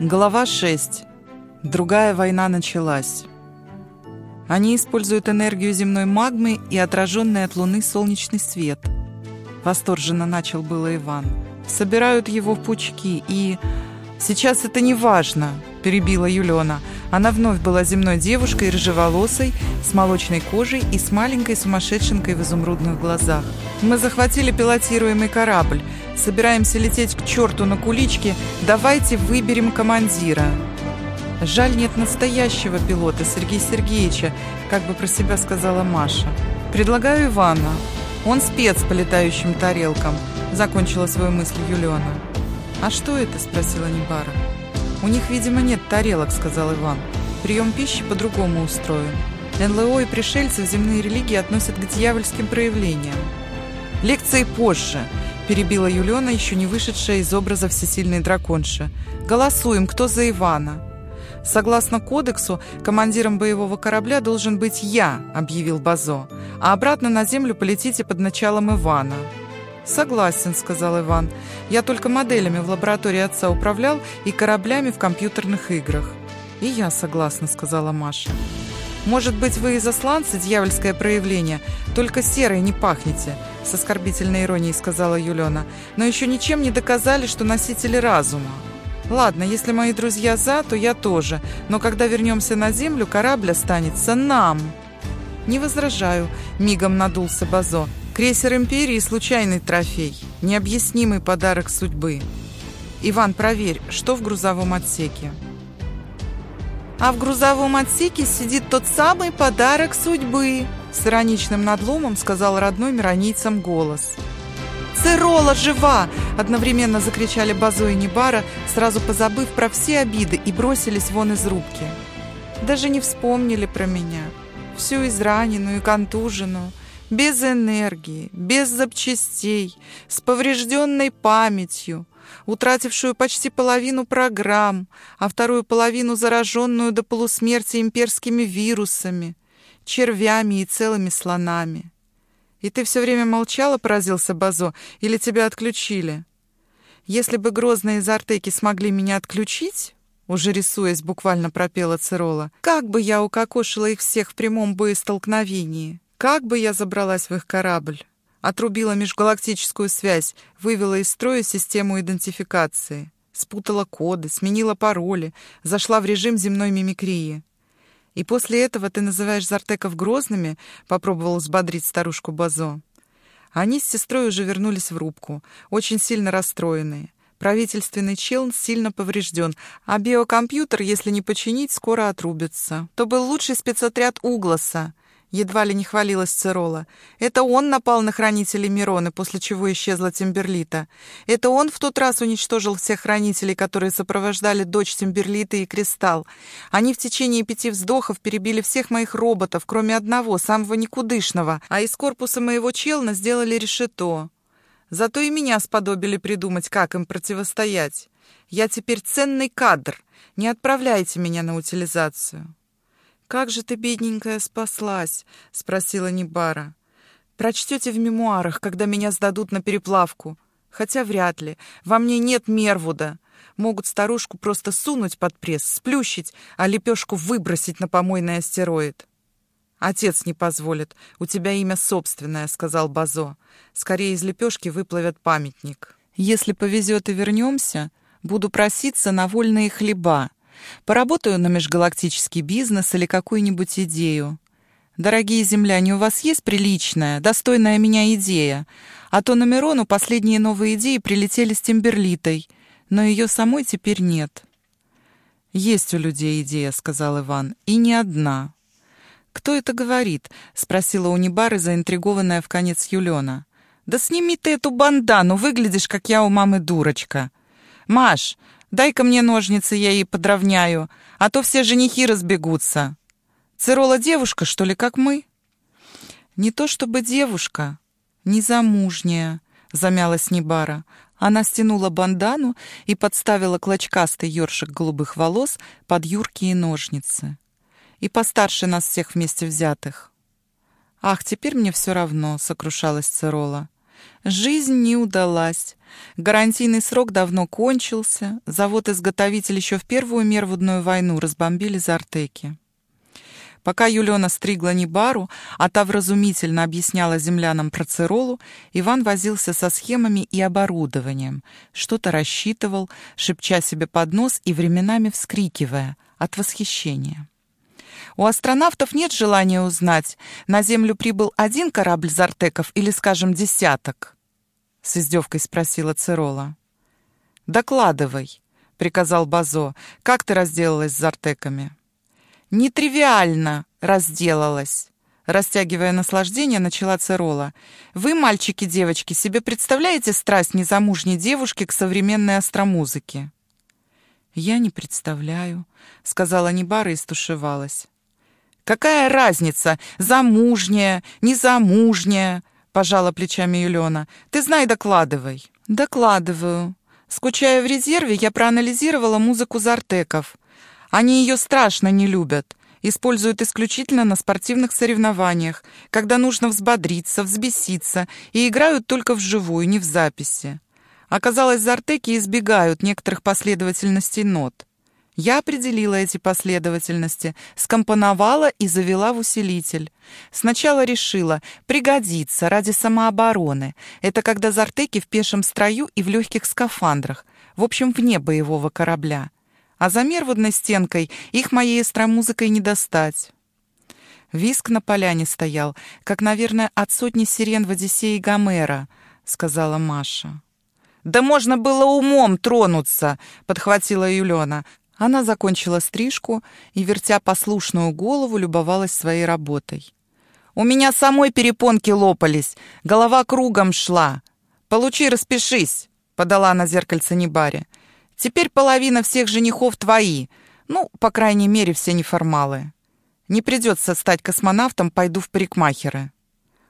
Глава 6. Другая война началась. Они используют энергию земной магмы и отраженный от Луны солнечный свет. Восторженно начал было Иван. Собирают его в пучки и... Сейчас это не важно, перебила Юлена. Она вновь была земной девушкой, рыжеволосой, с молочной кожей и с маленькой сумасшедшенкой в изумрудных глазах. Мы захватили пилотируемый корабль. Собираемся лететь к черту на куличке. Давайте выберем командира. Жаль, нет настоящего пилота Сергея Сергеевича, как бы про себя сказала Маша. Предлагаю Ивана. Он спец по летающим тарелкам, закончила свою мысль Юлиона. А что это? спросила Небара. У них, видимо, нет тарелок, сказал Иван. Прием пищи по-другому устроен. НЛО и пришельцы в земные религии относят к дьявольским проявлениям. Лекции позже перебила Юлена, еще не вышедшая из образа всесильной драконши. «Голосуем, кто за Ивана?» «Согласно кодексу, командиром боевого корабля должен быть я», — объявил Базо. «А обратно на землю полетите под началом Ивана». «Согласен», — сказал Иван. «Я только моделями в лаборатории отца управлял и кораблями в компьютерных играх». «И я согласна», — сказала Маша. «Может быть, вы и засланцы, дьявольское проявление, только серой не пахнете», — с оскорбительной иронией сказала Юлена. «Но еще ничем не доказали, что носители разума». «Ладно, если мои друзья за, то я тоже. Но когда вернемся на Землю, корабль останется нам». «Не возражаю», — мигом надулся Базо. «Крейсер Империи — случайный трофей, необъяснимый подарок судьбы». «Иван, проверь, что в грузовом отсеке?» А в грузовом отсеке сидит тот самый подарок судьбы, с ироничным надломом сказал родной миронийцам голос. «Церола жива!» – одновременно закричали Базо и Небара, сразу позабыв про все обиды и бросились вон из рубки. Даже не вспомнили про меня. Всю израненную и контуженную, без энергии, без запчастей, с поврежденной памятью, утратившую почти половину программ, а вторую половину зараженную до полусмерти имперскими вирусами, червями и целыми слонами. И ты все время молчала, поразился Базо, или тебя отключили? Если бы грозные из Артеки смогли меня отключить, уже рисуясь, буквально пропела Цирола, как бы я укокошила их всех в прямом боестолкновении, как бы я забралась в их корабль отрубила межгалактическую связь, вывела из строя систему идентификации, спутала коды, сменила пароли, зашла в режим земной мимикрии. И после этого ты называешь Зартеков грозными, попробовал взбодрить старушку Базо. Они с сестрой уже вернулись в рубку, очень сильно расстроенные. Правительственный челн сильно поврежден, а биокомпьютер, если не починить, скоро отрубится. То был лучший спецотряд Угласа. Едва ли не хвалилась Цирола. Это он напал на хранителей Мироны, после чего исчезла Тимберлита. Это он в тот раз уничтожил всех хранителей, которые сопровождали дочь Тимберлита и Кристалл. Они в течение пяти вздохов перебили всех моих роботов, кроме одного, самого никудышного, а из корпуса моего челна сделали решето. Зато и меня сподобили придумать, как им противостоять. Я теперь ценный кадр. Не отправляйте меня на утилизацию. «Как же ты, бедненькая, спаслась?» — спросила Небара. «Прочтете в мемуарах, когда меня сдадут на переплавку. Хотя вряд ли. Во мне нет Мервуда. Могут старушку просто сунуть под пресс, сплющить, а лепешку выбросить на помойный астероид». «Отец не позволит. У тебя имя собственное», — сказал Базо. «Скорее из лепешки выплывет памятник». «Если повезет и вернемся, буду проситься на вольные хлеба», Поработаю на межгалактический бизнес или какую-нибудь идею. Дорогие земляне, у вас есть приличная, достойная меня идея? А то на Мирону последние новые идеи прилетели с Тимберлитой, но ее самой теперь нет. «Есть у людей идея», — сказал Иван, — «и не одна». «Кто это говорит?» — спросила у Небары, заинтригованная в конец Юлена. «Да сними ты эту бандану, выглядишь, как я у мамы дурочка». «Маш, Дай-ка мне ножницы, я ей подровняю, а то все женихи разбегутся. Цирола девушка, что ли, как мы?» «Не то чтобы девушка, незамужняя», — замялась Небара. Она стянула бандану и подставила клочкастый ёршик голубых волос под юркие ножницы. «И постарше нас всех вместе взятых». «Ах, теперь мне все равно», — сокрушалась Цирола. Жизнь не удалась. Гарантийный срок давно кончился. Завод-изготовитель еще в Первую Мервудную войну разбомбили Зартеки. Пока Юлена стригла Небару, а та вразумительно объясняла землянам процеролу, Иван возился со схемами и оборудованием, что-то рассчитывал, шепча себе под нос и временами вскрикивая от восхищения. У астронавтов нет желания узнать, на Землю прибыл один корабль Зартеков или, скажем, десяток? С издевкой спросила Цирола. «Докладывай», — приказал Базо, — «как ты разделалась с Зартеками?» нетривиально разделалась. Растягивая наслаждение, начала Церола. «Вы, мальчики-девочки, себе представляете страсть незамужней девушки к современной астромузыке?» «Я не представляю», — сказала Небара и стушевалась. «Какая разница, замужняя, незамужняя?» — пожала плечами Юлена. «Ты знай, докладывай». «Докладываю. Скучая в резерве, я проанализировала музыку Зартеков. Они ее страшно не любят. Используют исключительно на спортивных соревнованиях, когда нужно взбодриться, взбеситься, и играют только вживую, не в записи. Оказалось, зартеки избегают некоторых последовательностей нот. Я определила эти последовательности, скомпоновала и завела в усилитель. Сначала решила, пригодится ради самообороны. Это когда зартеки в пешем строю и в легких скафандрах, в общем, вне боевого корабля а за мерводной стенкой их моей эстромузыкой не достать. Виск на поляне стоял, как, наверное, от сотни сирен в «Одиссее» Гомера, — сказала Маша. «Да можно было умом тронуться!» — подхватила Юлена. Она закончила стрижку и, вертя послушную голову, любовалась своей работой. «У меня самой перепонки лопались, голова кругом шла. Получи, распишись!» — подала на зеркальце Небаре. Теперь половина всех женихов твои. Ну, по крайней мере, все неформалы. Не придется стать космонавтом, пойду в парикмахеры.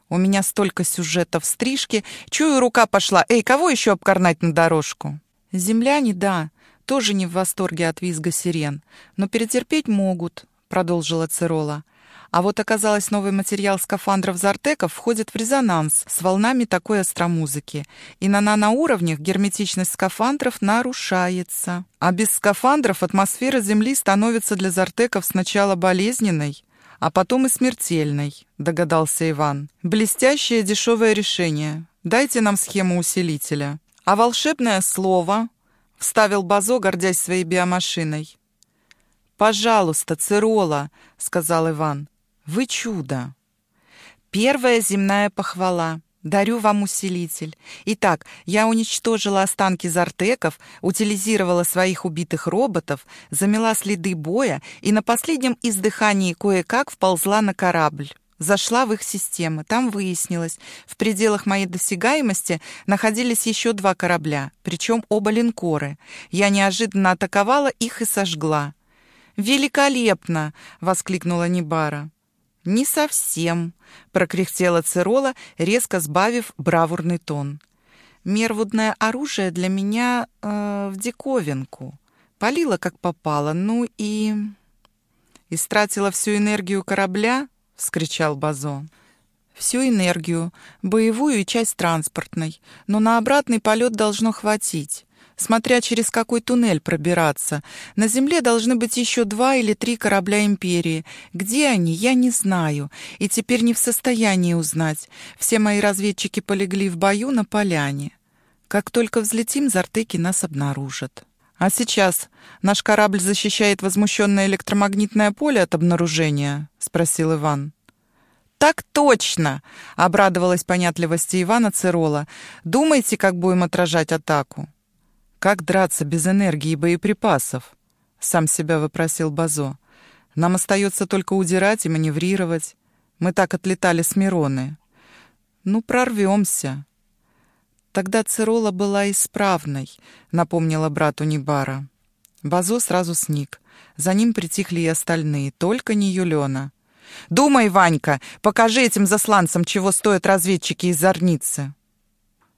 У меня столько сюжетов стрижки. Чую, рука пошла. Эй, кого еще обкорнать на дорожку? Земляне, да, тоже не в восторге от визга сирен. Но перетерпеть могут, продолжила Цирола. А вот оказалось, новый материал скафандров Зартеков входит в резонанс с волнами такой астромузыки, и на наноуровнях герметичность скафандров нарушается. А без скафандров атмосфера Земли становится для Зартеков сначала болезненной, а потом и смертельной, догадался Иван. Блестящее дешевое решение. Дайте нам схему усилителя. А волшебное слово, вставил Базо, гордясь своей биомашиной. «Пожалуйста, Цирола», — сказал Иван. Вы чудо! Первая земная похвала. Дарю вам усилитель. Итак, я уничтожила останки зартеков, утилизировала своих убитых роботов, замела следы боя и на последнем издыхании кое-как вползла на корабль. Зашла в их системы. Там выяснилось, в пределах моей досягаемости находились еще два корабля, причем оба линкоры. Я неожиданно атаковала их и сожгла. «Великолепно!» — воскликнула Нибара. «Не совсем», — прокряхтела Цирола, резко сбавив бравурный тон. «Мервудное оружие для меня э, в диковинку. Палила как попало, ну и...» «Истратила всю энергию корабля?» — вскричал Базо. «Всю энергию, боевую и часть транспортной, но на обратный полет должно хватить смотря через какой туннель пробираться. На Земле должны быть еще два или три корабля Империи. Где они, я не знаю, и теперь не в состоянии узнать. Все мои разведчики полегли в бою на поляне. Как только взлетим, Зартыки нас обнаружат. А сейчас наш корабль защищает возмущенное электромагнитное поле от обнаружения? Спросил Иван. «Так точно!» — обрадовалась понятливости Ивана Цирола. «Думайте, как будем отражать атаку?» «Как драться без энергии и боеприпасов?» — сам себя вопросил Базо. «Нам остается только удирать и маневрировать. Мы так отлетали с Мироны. Ну, прорвемся». Тогда Цирола была исправной, напомнила брату Нибара. Базо сразу сник. За ним притихли и остальные, только не Юлена. «Думай, Ванька, покажи этим засланцам, чего стоят разведчики из Зорницы».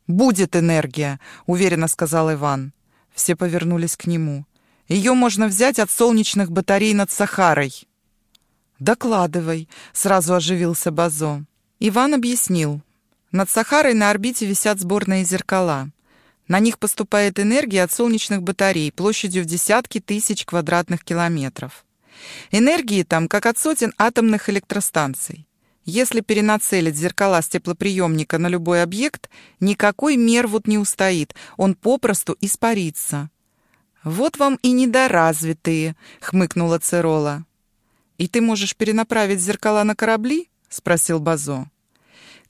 «Будет энергия», — уверенно сказал Иван. Все повернулись к нему. Ее можно взять от солнечных батарей над Сахарой. «Докладывай», — сразу оживился Базо. Иван объяснил. Над Сахарой на орбите висят сборные зеркала. На них поступает энергия от солнечных батарей площадью в десятки тысяч квадратных километров. Энергии там, как от сотен атомных электростанций. Если перенацелить зеркала с теплоприемника на любой объект, никакой мервуд не устоит, он попросту испарится. «Вот вам и недоразвитые», — хмыкнула Церола. «И ты можешь перенаправить зеркала на корабли?» — спросил Базо.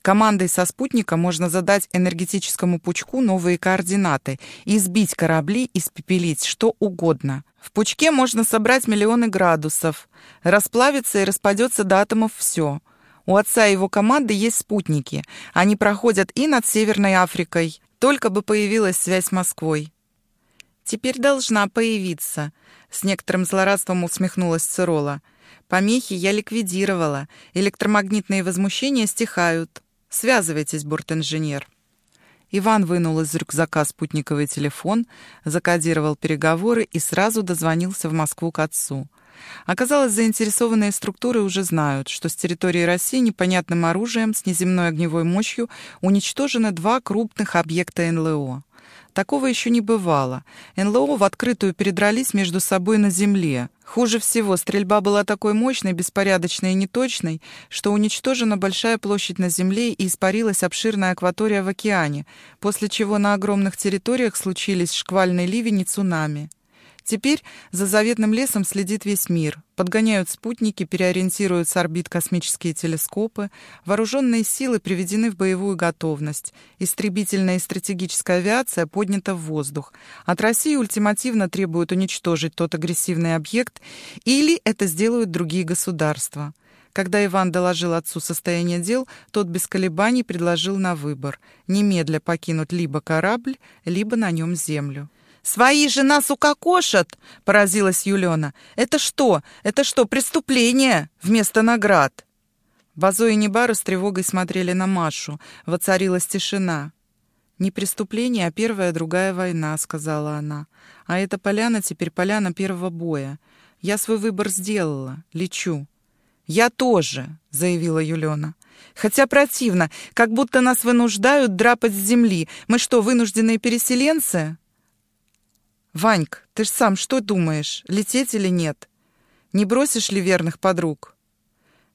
Командой со спутника можно задать энергетическому пучку новые координаты и сбить корабли, испепелить что угодно. В пучке можно собрать миллионы градусов. Расплавится и распадется до атомов все. У отца и его команды есть спутники. Они проходят и над Северной Африкой. Только бы появилась связь с Москвой. «Теперь должна появиться», — с некоторым злорадством усмехнулась Цирола. «Помехи я ликвидировала. Электромагнитные возмущения стихают. Связывайтесь, бортинженер». Иван вынул из рюкзака спутниковый телефон, закодировал переговоры и сразу дозвонился в Москву к отцу. Оказалось, заинтересованные структуры уже знают, что с территории России непонятным оружием с неземной огневой мощью уничтожены два крупных объекта НЛО. Такого еще не бывало. НЛО в открытую передрались между собой на земле. Хуже всего, стрельба была такой мощной, беспорядочной и неточной, что уничтожена большая площадь на земле и испарилась обширная акватория в океане, после чего на огромных территориях случились шквальный ливень и цунами. Теперь за заветным лесом следит весь мир. Подгоняют спутники, переориентируют с орбит космические телескопы. Вооруженные силы приведены в боевую готовность. Истребительная и стратегическая авиация поднята в воздух. От России ультимативно требуют уничтожить тот агрессивный объект, или это сделают другие государства. Когда Иван доложил отцу состояние дел, тот без колебаний предложил на выбор – немедля покинуть либо корабль, либо на нем землю. «Свои же нас укокошат!» — поразилась Юлена. «Это что? Это что, преступление вместо наград?» Базо и Небара с тревогой смотрели на Машу. Воцарилась тишина. «Не преступление, а первая, другая война», — сказала она. «А эта поляна теперь поляна первого боя. Я свой выбор сделала. Лечу». «Я тоже», — заявила Юлена. «Хотя противно, как будто нас вынуждают драпать с земли. Мы что, вынужденные переселенцы?» «Ваньк, ты ж сам что думаешь, лететь или нет? Не бросишь ли верных подруг?»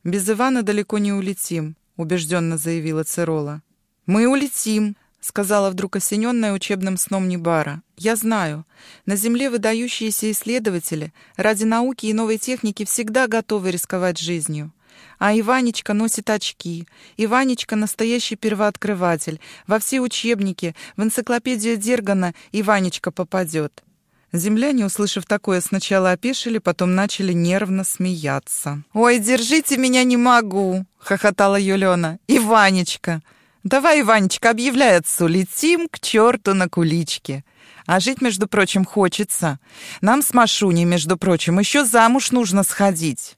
«Без Ивана далеко не улетим», — убежденно заявила Церола. «Мы улетим», — сказала вдруг осененная учебным сном Небара. «Я знаю. На Земле выдающиеся исследователи ради науки и новой техники всегда готовы рисковать жизнью. А Иванечка носит очки. Иванечка — настоящий первооткрыватель. Во все учебники, в энциклопедию Дергана Иванечка попадет. Земляне, услышав такое, сначала опешили, потом начали нервно смеяться. «Ой, держите меня, не могу!» — хохотала Юлена. «Иванечка! Давай, Иванечка, объявляй отцу, летим к черту на куличке!» А жить, между прочим, хочется. Нам с Машуней, между прочим, еще замуж нужно сходить.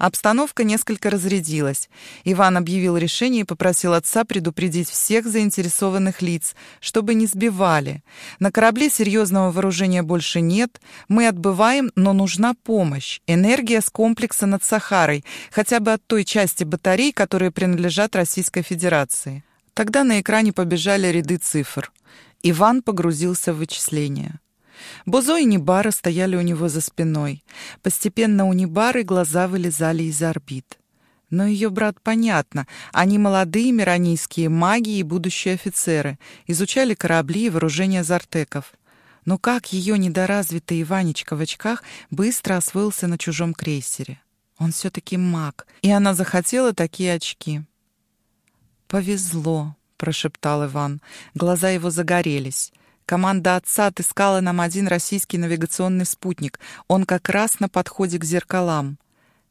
Обстановка несколько разрядилась. Иван объявил решение и попросил отца предупредить всех заинтересованных лиц, чтобы не сбивали. На корабле серьезного вооружения больше нет, мы отбываем, но нужна помощь, энергия с комплекса над Сахарой, хотя бы от той части батарей, которые принадлежат Российской Федерации. Тогда на экране побежали ряды цифр. Иван погрузился в вычисления. Бозо и Небара стояли у него за спиной. Постепенно у Небары глаза вылезали из орбит. Но ее брат понятно. Они молодые миранийские маги и будущие офицеры. Изучали корабли и вооружение зартеков. Но как ее недоразвитый Иванечка в очках быстро освоился на чужом крейсере? Он все-таки маг, и она захотела такие очки. «Повезло», — прошептал Иван. Глаза его загорелись. Команда отца отыскала нам один российский навигационный спутник. Он как раз на подходе к зеркалам.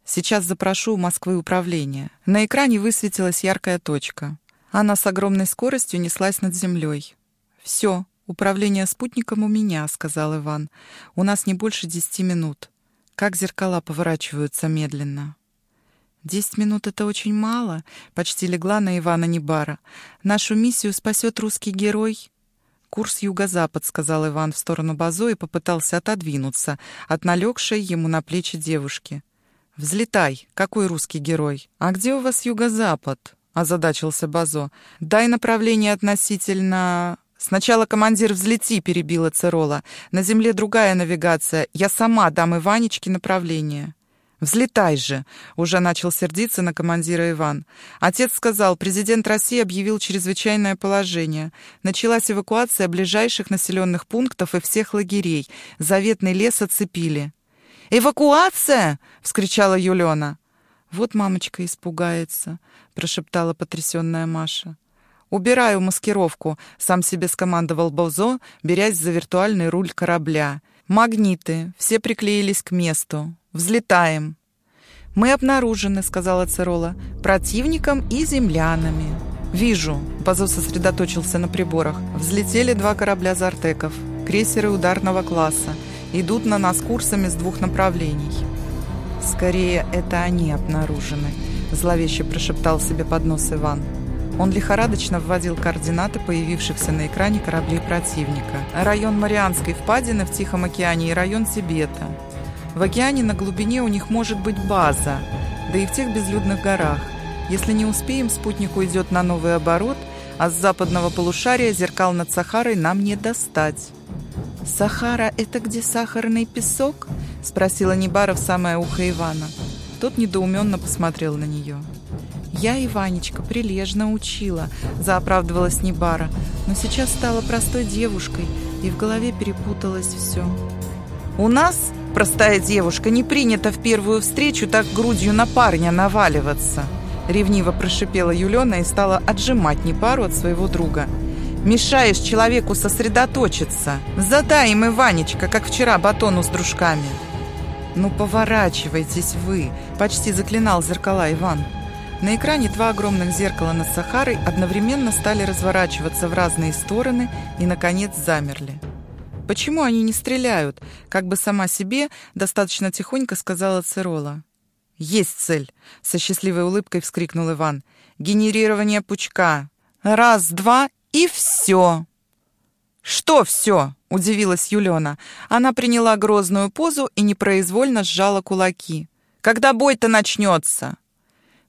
Сейчас запрошу у Москвы управление. На экране высветилась яркая точка. Она с огромной скоростью неслась над землей. «Все, управление спутником у меня», — сказал Иван. «У нас не больше десяти минут. Как зеркала поворачиваются медленно». «Десять минут — это очень мало», — почти легла на Ивана Небара. «Нашу миссию спасет русский герой, «Курс юго-запад», — сказал Иван в сторону Базо и попытался отодвинуться от налегшей ему на плечи девушки. «Взлетай! Какой русский герой? А где у вас юго-запад?» — озадачился Базо. «Дай направление относительно...» «Сначала командир взлети», — перебила Церола. «На земле другая навигация. Я сама дам Иванечке направление». «Взлетай же!» — уже начал сердиться на командира Иван. Отец сказал, президент России объявил чрезвычайное положение. Началась эвакуация ближайших населенных пунктов и всех лагерей. Заветный лес оцепили. «Эвакуация!» — вскричала Юлена. «Вот мамочка испугается», — прошептала потрясенная Маша. «Убираю маскировку», — сам себе скомандовал Бозо, берясь за виртуальный руль корабля. «Магниты. Все приклеились к месту. Взлетаем». «Мы обнаружены», — сказала Церола, — «противником и землянами». «Вижу», — Бозо сосредоточился на приборах. «Взлетели два корабля «Зартеков», крейсеры ударного класса. Идут на нас курсами с двух направлений». «Скорее, это они обнаружены», — зловеще прошептал себе под нос Иван. Он лихорадочно вводил координаты появившихся на экране кораблей противника. Район Марианской впадины в Тихом океане и район Тибета. В океане на глубине у них может быть база, да и в тех безлюдных горах. Если не успеем, спутник уйдет на новый оборот, а с западного полушария зеркал над Сахарой нам не достать. «Сахара — это где сахарный песок?» — спросила Небара в самое ухо Ивана. Тот недоуменно посмотрел на нее. «Я, Иванечка, прилежно учила», — заоправдывалась Небара, «но сейчас стала простой девушкой, и в голове перепуталось все». «У нас, простая девушка, не принято в первую встречу так грудью на парня наваливаться», — ревниво прошипела Юлена и стала отжимать Небару от своего друга. «Мешаешь человеку сосредоточиться. Задай им, Иванечка, как вчера батону с дружками». «Ну, поворачивайтесь вы!» — почти заклинал зеркала Иван. На экране два огромных зеркала над Сахарой одновременно стали разворачиваться в разные стороны и, наконец, замерли. «Почему они не стреляют?» — как бы сама себе достаточно тихонько сказала Цирола. «Есть цель!» — со счастливой улыбкой вскрикнул Иван. «Генерирование пучка! Раз, два и все!» «Что все?» — удивилась Юлена. Она приняла грозную позу и непроизвольно сжала кулаки. «Когда бой-то начнется?»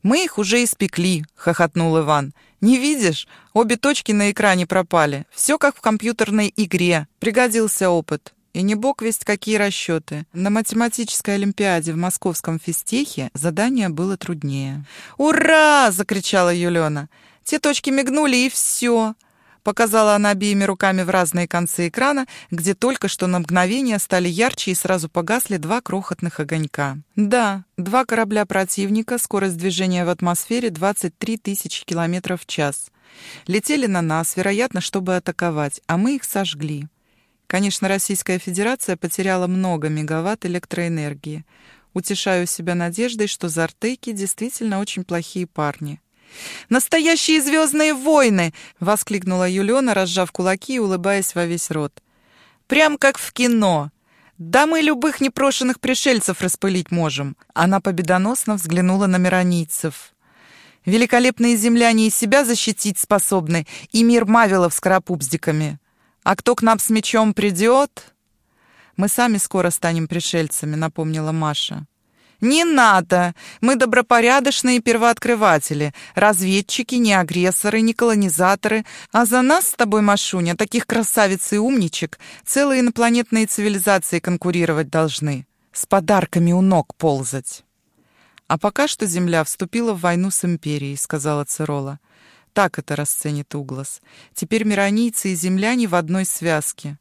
«Мы их уже испекли», — хохотнул Иван. «Не видишь? Обе точки на экране пропали. Все как в компьютерной игре. Пригодился опыт. И не бог весть какие расчеты. На математической олимпиаде в московском физтехе задание было труднее. «Ура!» — закричала Юлена. «Те точки мигнули, и все!» Показала она обеими руками в разные концы экрана, где только что на мгновение стали ярче и сразу погасли два крохотных огонька. Да, два корабля противника, скорость движения в атмосфере 23 тысячи километров в час. Летели на нас, вероятно, чтобы атаковать, а мы их сожгли. Конечно, Российская Федерация потеряла много мегаватт электроэнергии. Утешаю себя надеждой, что зартейки действительно очень плохие парни. «Настоящие звездные войны!» — воскликнула Юлена, разжав кулаки и улыбаясь во весь рот. «Прям как в кино!» «Да мы любых непрошенных пришельцев распылить можем!» Она победоносно взглянула на миронийцев. «Великолепные земляне и себя защитить способны, и мир Мавилов с карапупздиками. А кто к нам с мечом придет?» «Мы сами скоро станем пришельцами», — напомнила Маша. «Не надо! Мы добропорядочные первооткрыватели, разведчики, не агрессоры, не колонизаторы. А за нас с тобой, Машуня, таких красавиц и умничек, целые инопланетные цивилизации конкурировать должны. С подарками у ног ползать». «А пока что Земля вступила в войну с Империей», — сказала Цирола. Так это расценит Углас. Теперь миронийцы и земляне в одной связке.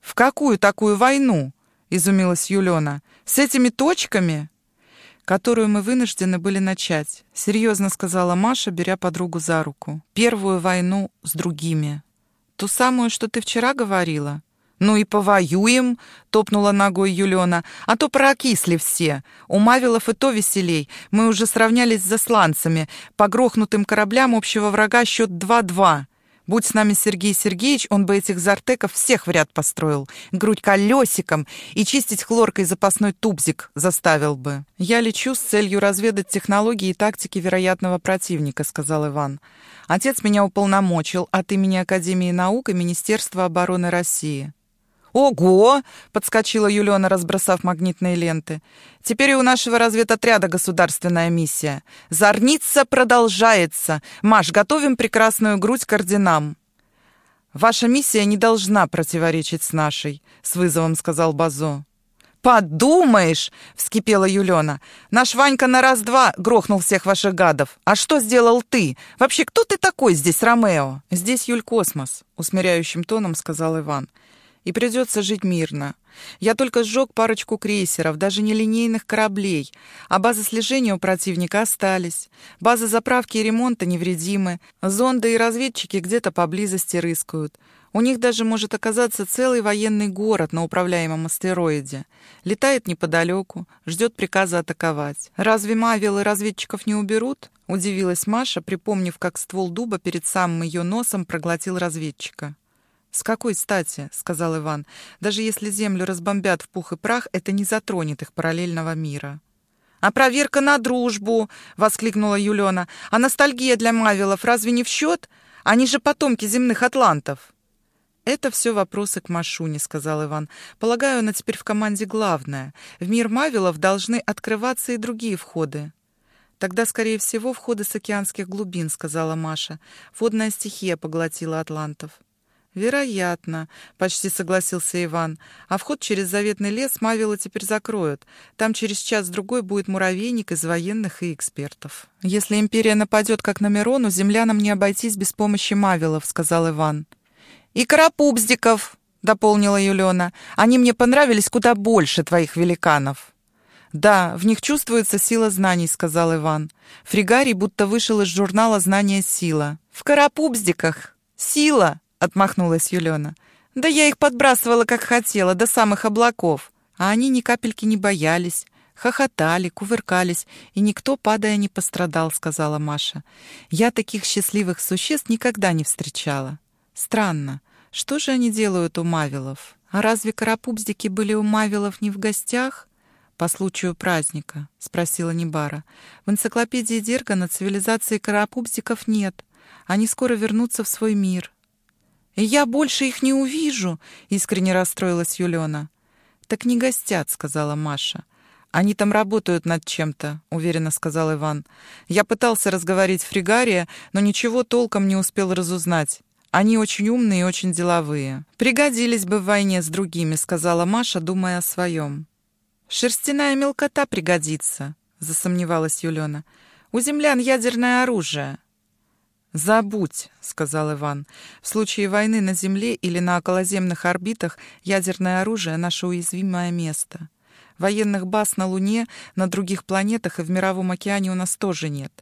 «В какую такую войну?» — изумилась Юлена. «С этими точками?» Которую мы вынуждены были начать», — серьезно сказала Маша, беря подругу за руку. «Первую войну с другими». «Ту самую, что ты вчера говорила?» «Ну и повоюем», — топнула ногой Юлена, «а то прокисли все. У Мавилов и то веселей. Мы уже сравнялись с засланцами. По грохнутым кораблям общего врага счет 2-2. Будь с нами Сергей Сергеевич, он бы этих зартеков всех в ряд построил, грудь колесиком и чистить хлоркой запасной тубзик заставил бы. «Я лечу с целью разведать технологии и тактики вероятного противника», — сказал Иван. «Отец меня уполномочил от имени Академии наук и Министерства обороны России». «Ого!» — подскочила Юлена, разбросав магнитные ленты. «Теперь и у нашего разведотряда государственная миссия. Зорница продолжается. Маш, готовим прекрасную грудь к орденам». «Ваша миссия не должна противоречить с нашей», — с вызовом сказал Базо. «Подумаешь!» — вскипела Юлена. «Наш Ванька на раз-два грохнул всех ваших гадов. А что сделал ты? Вообще, кто ты такой здесь, Ромео?» «Здесь Юль Космос», — усмиряющим тоном сказал Иван и придется жить мирно. Я только сжег парочку крейсеров, даже не линейных кораблей, а базы слежения у противника остались. Базы заправки и ремонта невредимы, зонды и разведчики где-то поблизости рыскают. У них даже может оказаться целый военный город на управляемом астероиде. Летает неподалеку, ждет приказа атаковать. Разве Мавилы разведчиков не уберут? Удивилась Маша, припомнив, как ствол дуба перед самым ее носом проглотил разведчика. «С какой стати?» — сказал Иван. «Даже если землю разбомбят в пух и прах, это не затронет их параллельного мира». «А проверка на дружбу!» — воскликнула Юлена. «А ностальгия для Мавилов разве не в счет? Они же потомки земных атлантов!» «Это все вопросы к Машуне», — сказал Иван. «Полагаю, она теперь в команде главная. В мир Мавилов должны открываться и другие входы». «Тогда, скорее всего, входы с океанских глубин», — сказала Маша. «Водная стихия поглотила атлантов». «Вероятно», — почти согласился Иван. «А вход через заветный лес Мавила теперь закроют. Там через час-другой будет муравейник из военных и экспертов». «Если империя нападет, как на Мирону, землянам не обойтись без помощи Мавилов», — сказал Иван. «И карапубздиков», — дополнила Юлена. «Они мне понравились куда больше твоих великанов». «Да, в них чувствуется сила знаний», — сказал Иван. Фригарий будто вышел из журнала «Знания сила». «В карапубздиках! Сила!» — отмахнулась Юлена. «Да я их подбрасывала, как хотела, до самых облаков. А они ни капельки не боялись, хохотали, кувыркались, и никто, падая, не пострадал», — сказала Маша. «Я таких счастливых существ никогда не встречала. Странно, что же они делают у Мавилов? А разве карапубздики были у Мавилов не в гостях?» «По случаю праздника?» — спросила Небара. «В энциклопедии Дергана цивилизации карапубздиков нет. Они скоро вернутся в свой мир». Я больше их не увижу, искренне расстроилась Юлена. Так не гостят, сказала Маша. Они там работают над чем-то, уверенно сказал Иван. Я пытался разговорить Фригария, но ничего толком не успел разузнать. Они очень умные и очень деловые. Пригодились бы в войне с другими, сказала Маша, думая о своем. Шерстяная мелкота пригодится, засомневалась Юлена. У землян ядерное оружие. «Забудь», — сказал Иван. «В случае войны на Земле или на околоземных орбитах ядерное оружие — наше уязвимое место. Военных баз на Луне, на других планетах и в Мировом океане у нас тоже нет.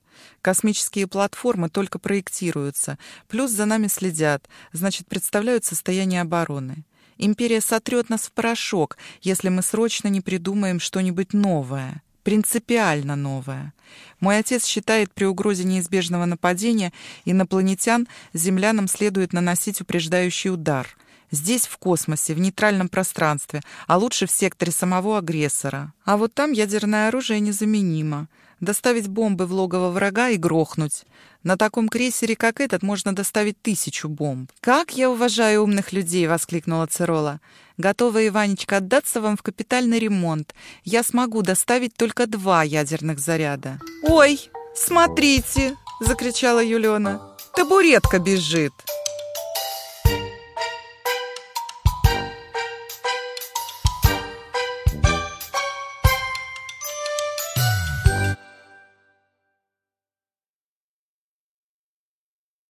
Космические платформы только проектируются, плюс за нами следят, значит, представляют состояние обороны. Империя сотрет нас в порошок, если мы срочно не придумаем что-нибудь новое» принципиально новое. Мой отец считает, при угрозе неизбежного нападения инопланетян землянам следует наносить упреждающий удар. Здесь, в космосе, в нейтральном пространстве, а лучше в секторе самого агрессора. А вот там ядерное оружие незаменимо доставить бомбы в логово врага и грохнуть. На таком крейсере, как этот, можно доставить тысячу бомб. «Как я уважаю умных людей!» — воскликнула Цирола. «Готова, Иванечка, отдаться вам в капитальный ремонт. Я смогу доставить только два ядерных заряда». «Ой, смотрите!» — закричала Юлена. «Табуретка бежит!»